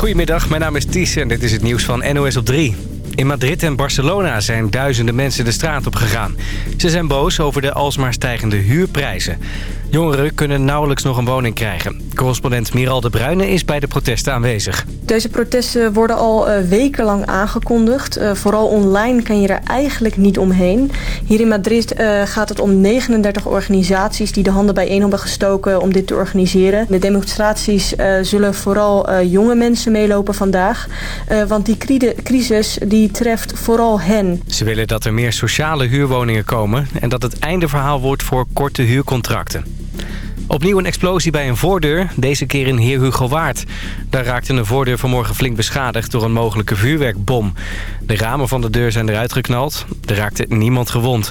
Goedemiddag, mijn naam is Ties en dit is het nieuws van NOS op 3. In Madrid en Barcelona zijn duizenden mensen de straat op gegaan. Ze zijn boos over de alsmaar stijgende huurprijzen. Jongeren kunnen nauwelijks nog een woning krijgen. Correspondent Miral de Bruyne is bij de protesten aanwezig. Deze protesten worden al uh, wekenlang aangekondigd. Uh, vooral online kan je er eigenlijk niet omheen. Hier in Madrid uh, gaat het om 39 organisaties die de handen bijeen hebben gestoken om dit te organiseren. De demonstraties zullen vooral jonge mensen meelopen vandaag. want die crisis die treft vooral hen. Ze willen dat er meer sociale huurwoningen komen en dat het einde verhaal wordt voor korte huurcontracten. Opnieuw een explosie bij een voordeur, deze keer in Heer Hugo Waard. Daar raakte een voordeur vanmorgen flink beschadigd door een mogelijke vuurwerkbom. De ramen van de deur zijn eruit geknald. Er raakte niemand gewond.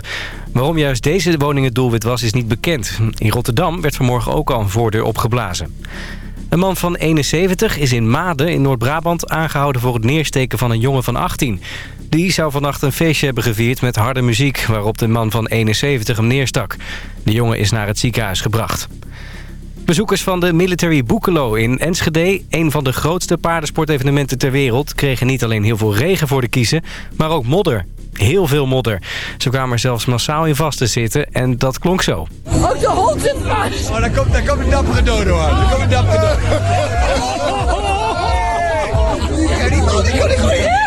Waarom juist deze woning het doelwit was, is niet bekend. In Rotterdam werd vanmorgen ook al een voordeur opgeblazen. Een man van 71 is in Maden in Noord-Brabant aangehouden voor het neersteken van een jongen van 18. Die zou vannacht een feestje hebben gevierd met harde muziek... waarop de man van 71 hem neerstak. De jongen is naar het ziekenhuis gebracht. Bezoekers van de Military Boekelo in Enschede... een van de grootste paardensportevenementen ter wereld... kregen niet alleen heel veel regen voor de kiezen, maar ook modder. Heel veel modder. Ze kwamen er zelfs massaal in vast te zitten en dat klonk zo. Oh, de hond zit vast! Oh, daar komt, daar komt een dappere dodo aan. Daar komt een dappere dodo. Ja, die man, die kan niet goed.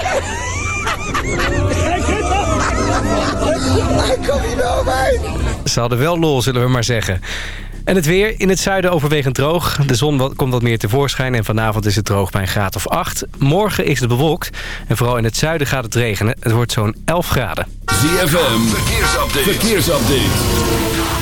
Hij komt niet bij. Ze hadden wel lol, zullen we maar zeggen. En het weer in het zuiden overwegend droog. De zon komt wat meer tevoorschijn en vanavond is het droog bij een graad of 8. Morgen is het bewolkt en vooral in het zuiden gaat het regenen. Het wordt zo'n 11 graden. ZFM, verkeersupdate.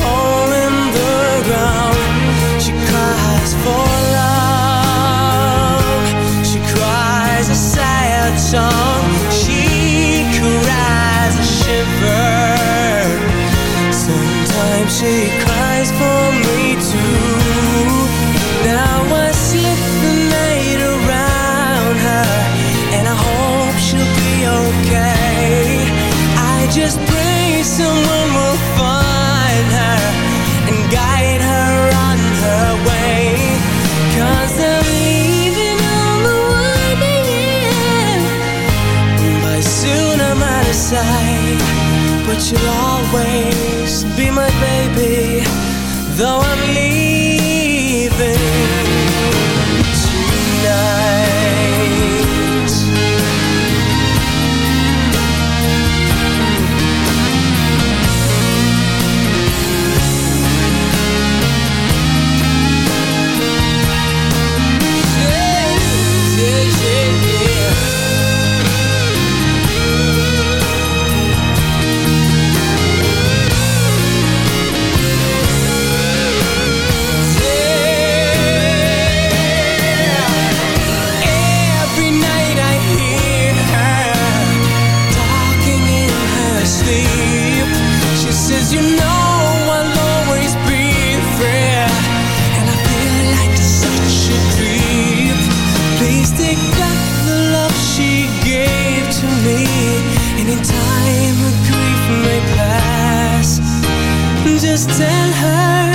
just tell her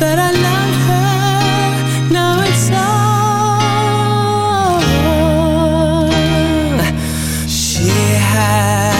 that I loved her. Now it's all. She has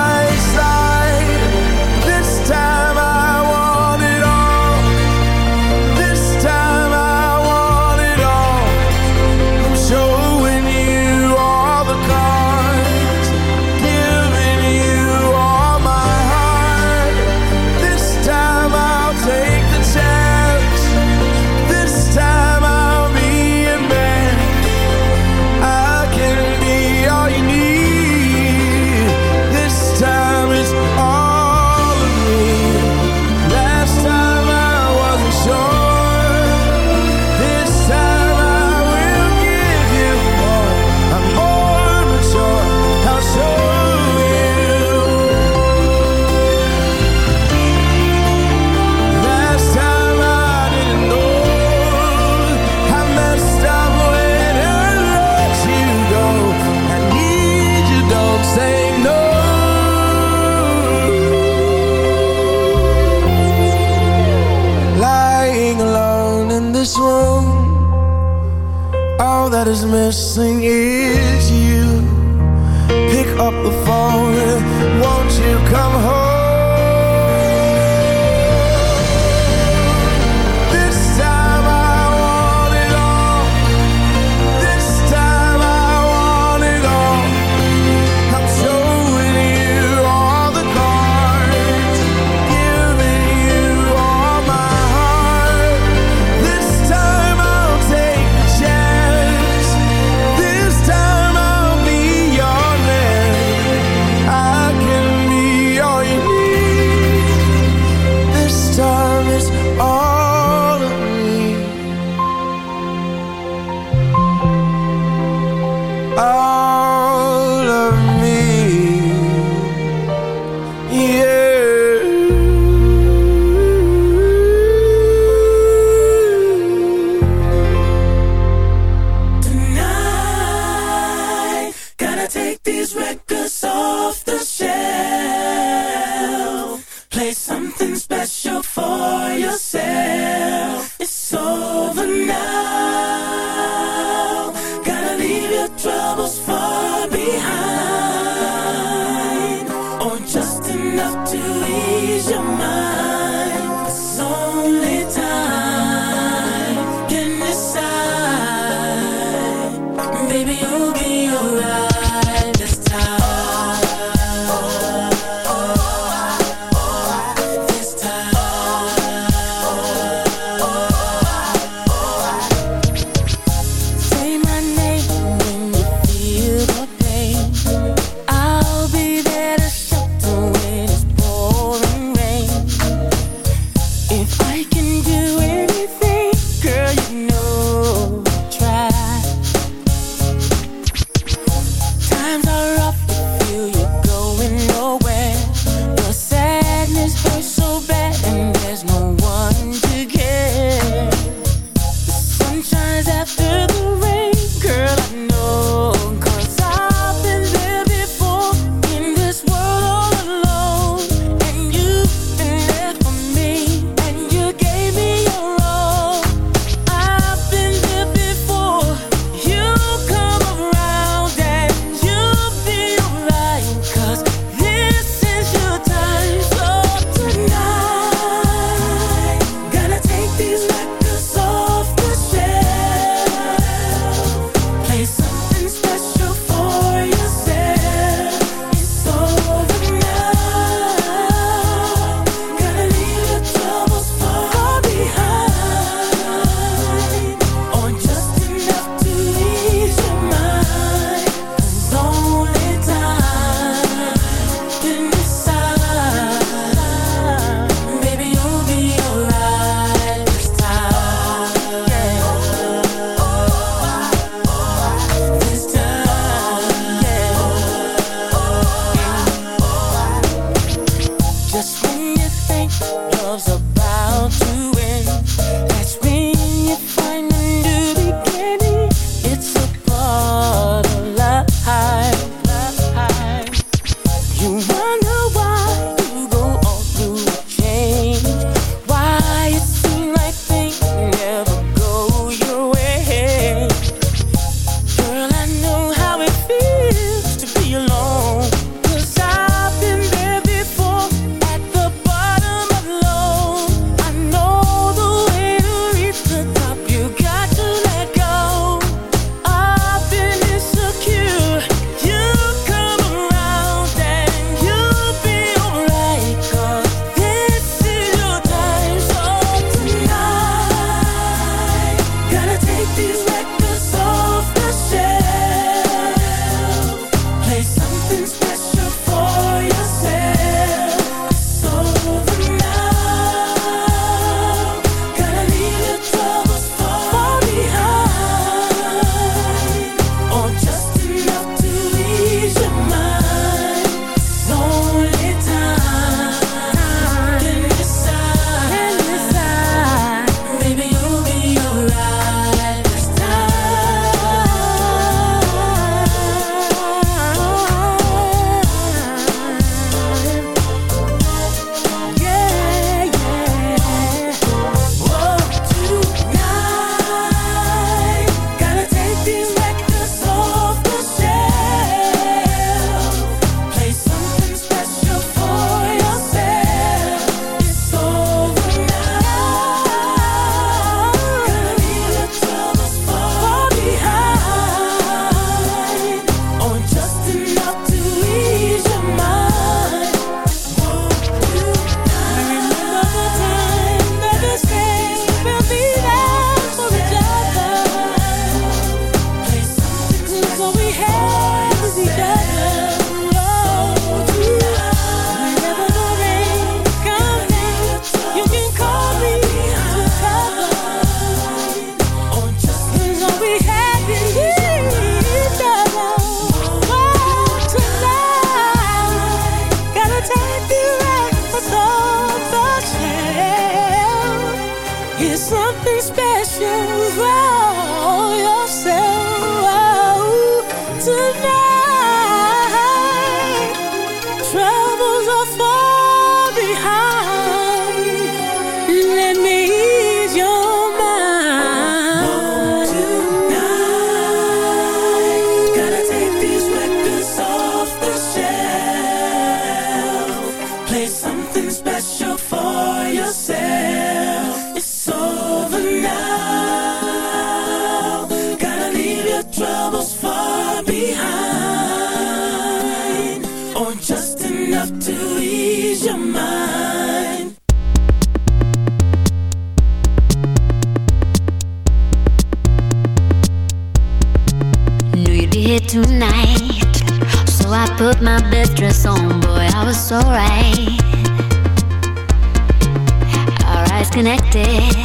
disconnected.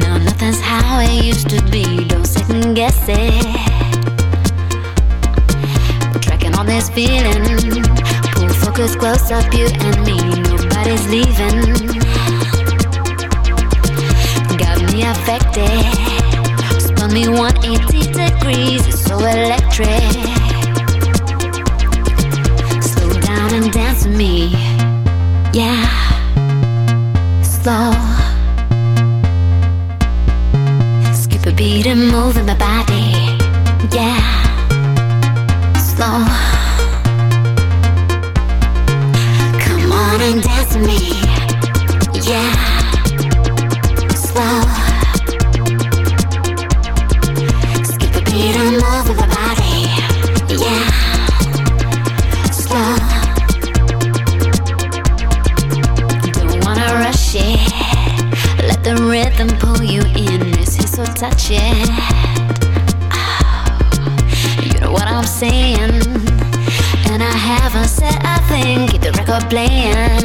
No, nothing's how it used to be. Don't second guess it. Tracking all this feeling. Pull focus close up, you and me. Nobody's leaving. Got me affected. Spun me 180 degrees. It's so electric. Slow down and dance with me. Yeah slow feel it moving my body. Yeah, slow. Come on and dance with me. Yeah. touch it. Oh, you know what I'm saying? And I haven't said a thing. Keep the record playing.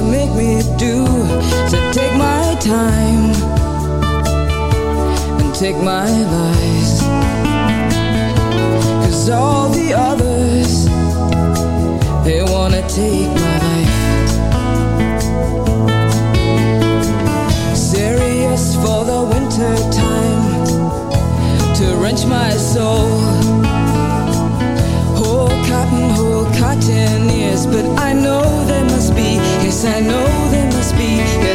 you make me do. to take my time and take my lies. Cause all the other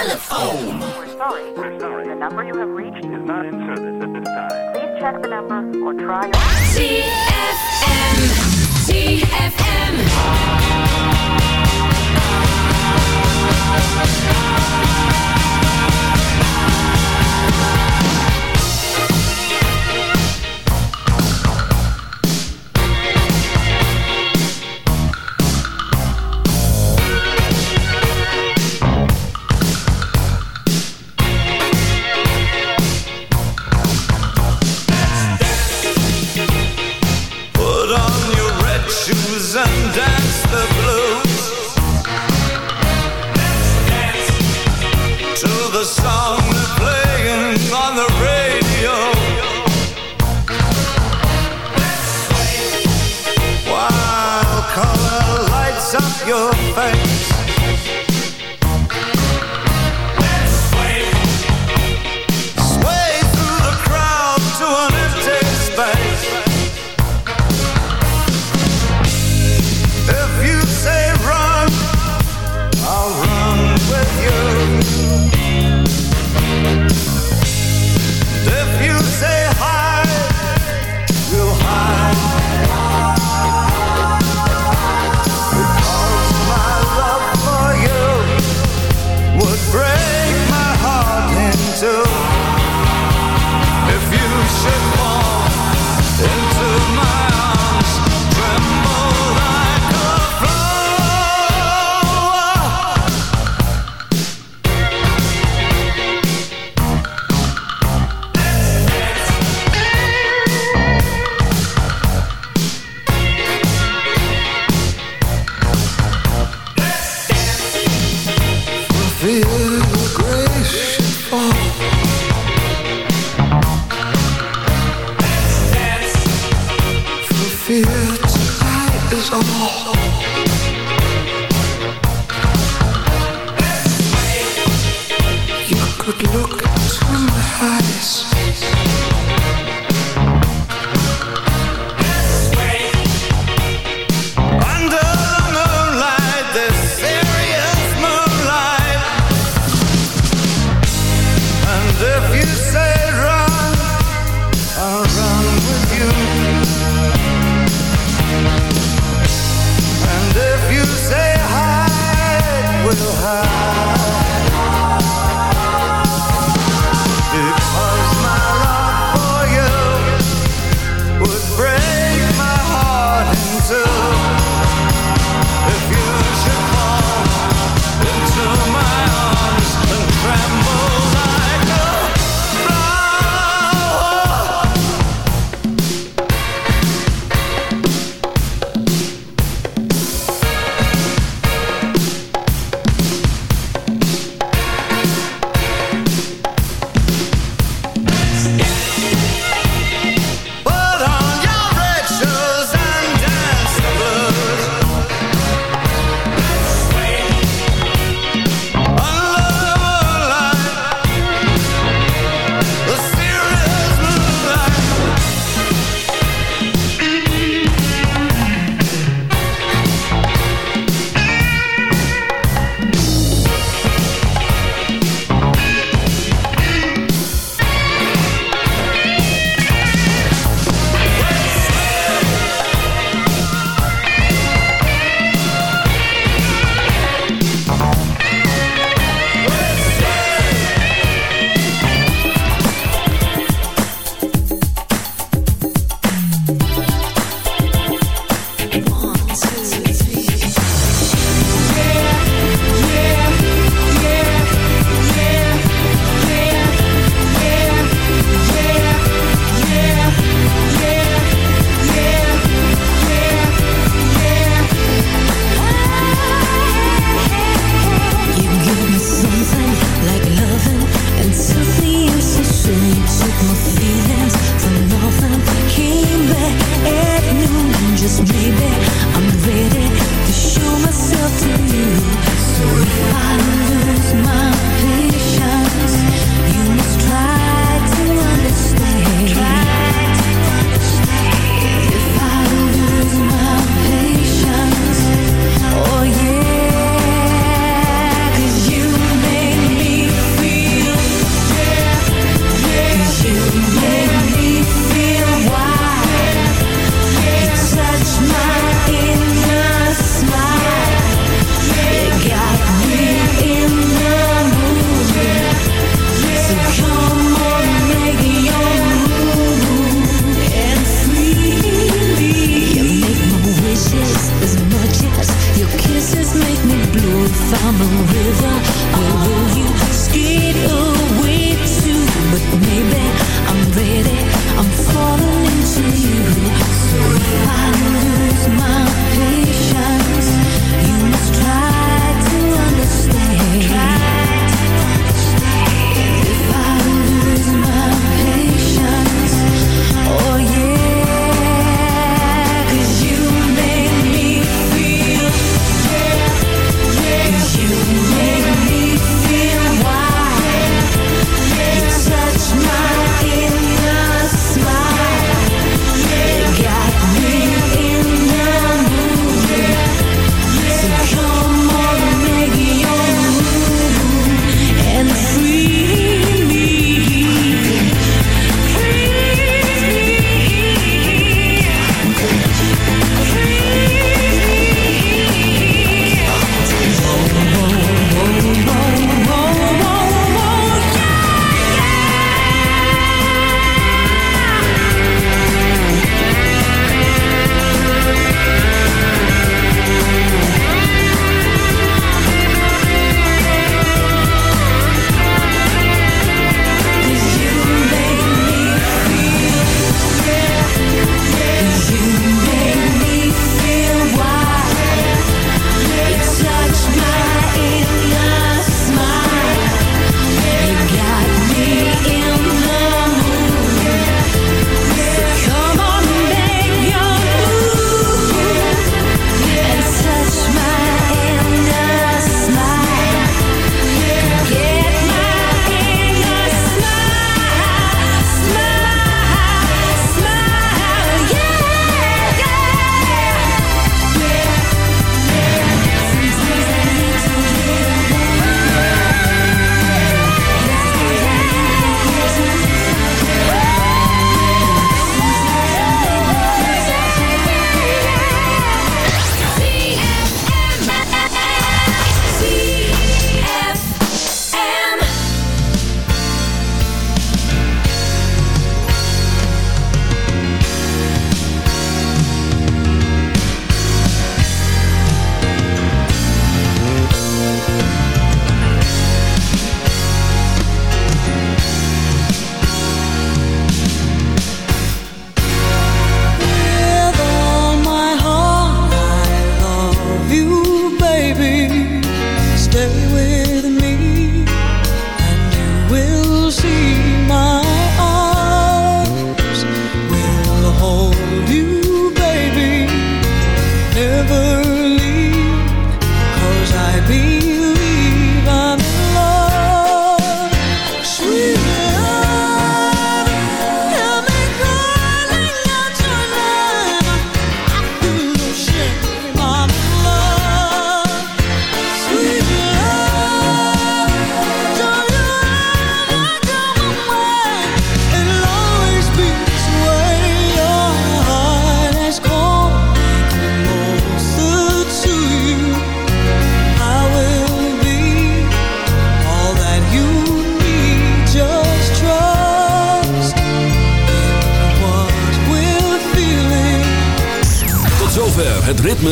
telephone. We're sorry. We're sorry. The number you have reached is not in service at this time. Please check the number or try